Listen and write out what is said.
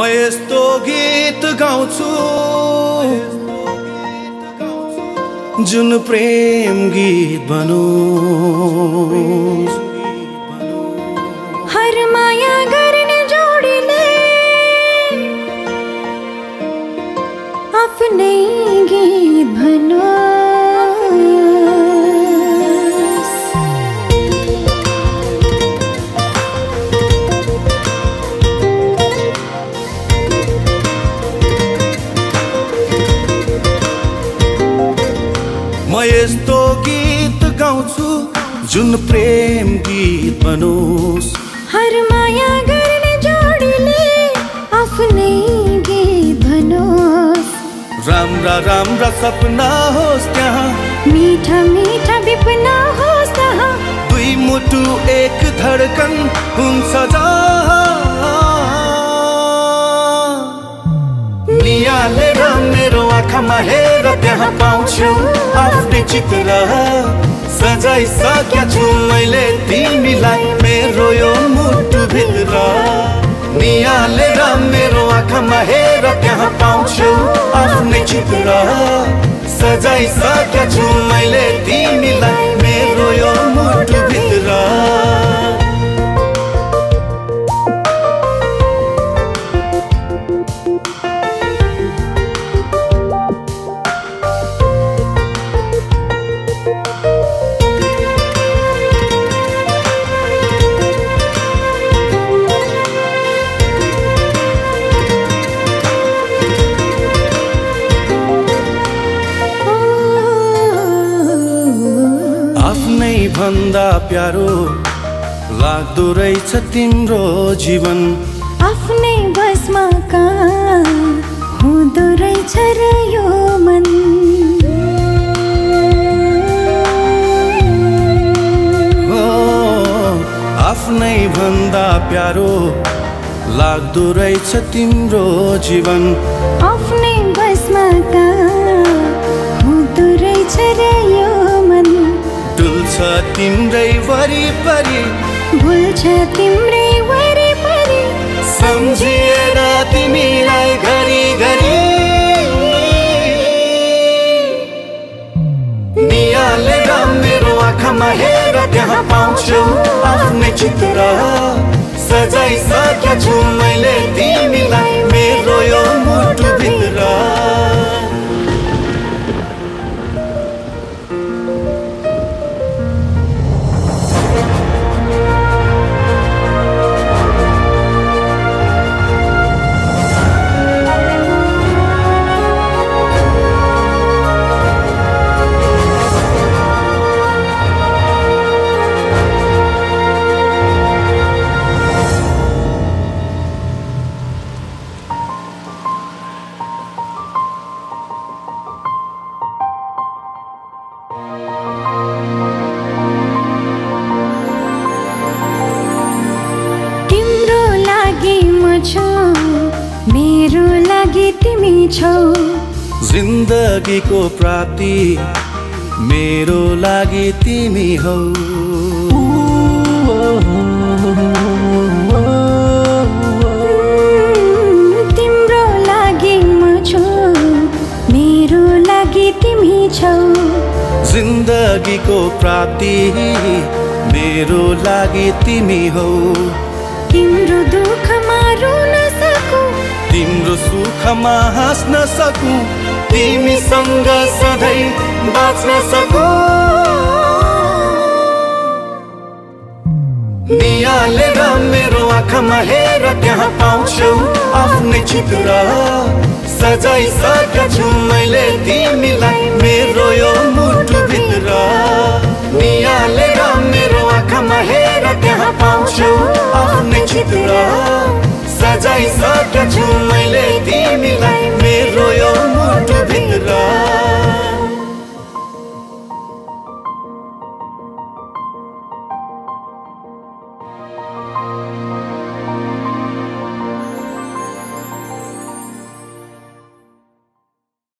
म यस्तो गीत गाउँछु। जुन प्रेम गीत बनोस् जुन प्रेम गीत बनोस्। हर माया गर्ने जोडीले आफ्नै गीत भनोस् राम्रा राम्रा सपना होस् त्यहाँ। मिठा मिठा विपना होस् तहाँ दुई मुटु एक धडकन हुन्छ जहाँ। नियालेर मेरो आँखामा हेर त्यहाँ पाउँछु आफ्नै चित्र। सजाइसकेका छु मैले। तिमीलाई मेरो यो मुटु भित्र नियालेर मेरो आँखामा हेर त्यहाँ पाउँछु आफ्नै चित्र। सजाइसकेका आफ्नै भन्दा प्यारो लाग्दो रहेछ तिम्रो जीवन। आफ्नै बसमा कहाँ हुँदो रहेछ र यो मन। आफ्नै भन्दा प्यारो लाग्दो रहेछ तिम्रो जीवन। आफ्नै बसमा कहाँ हुँदो रहेछ र तिम्रै वरिपरि भुल्छ तिम्रै वरिपरि। सम्झिएर तिमीलाई घरि घरि। नियालेर मेरो आँखामा हेर त्यहाँ पाउँछु आफ्नै चित्र। सजाइसकेका छु मैले तिमीलाई मेरो यो मुटु लागि म छु मेरो लागि तिमी छौ। जिन्दगीको प्राप्ति मेरो लागि तिमी हौ। तिम्रो लागि म छु मेरो लागि तिमी छौ। जिन्दगीको प्राप्ति मेरो लागि तिमी हौ। तिम्रो दुःखमा रुन सकु। तिम्रो सुखमा हाँस्न सकु। तिमीसँग सधैँ बाँच्न सकु। नियालेर मेरो आँखामा हेर त्यहाँ पाउँछु आफ्नै चित्र। सजाइसकेका छु मैले तिमीलाई मेरो यो आफ्नै चित्र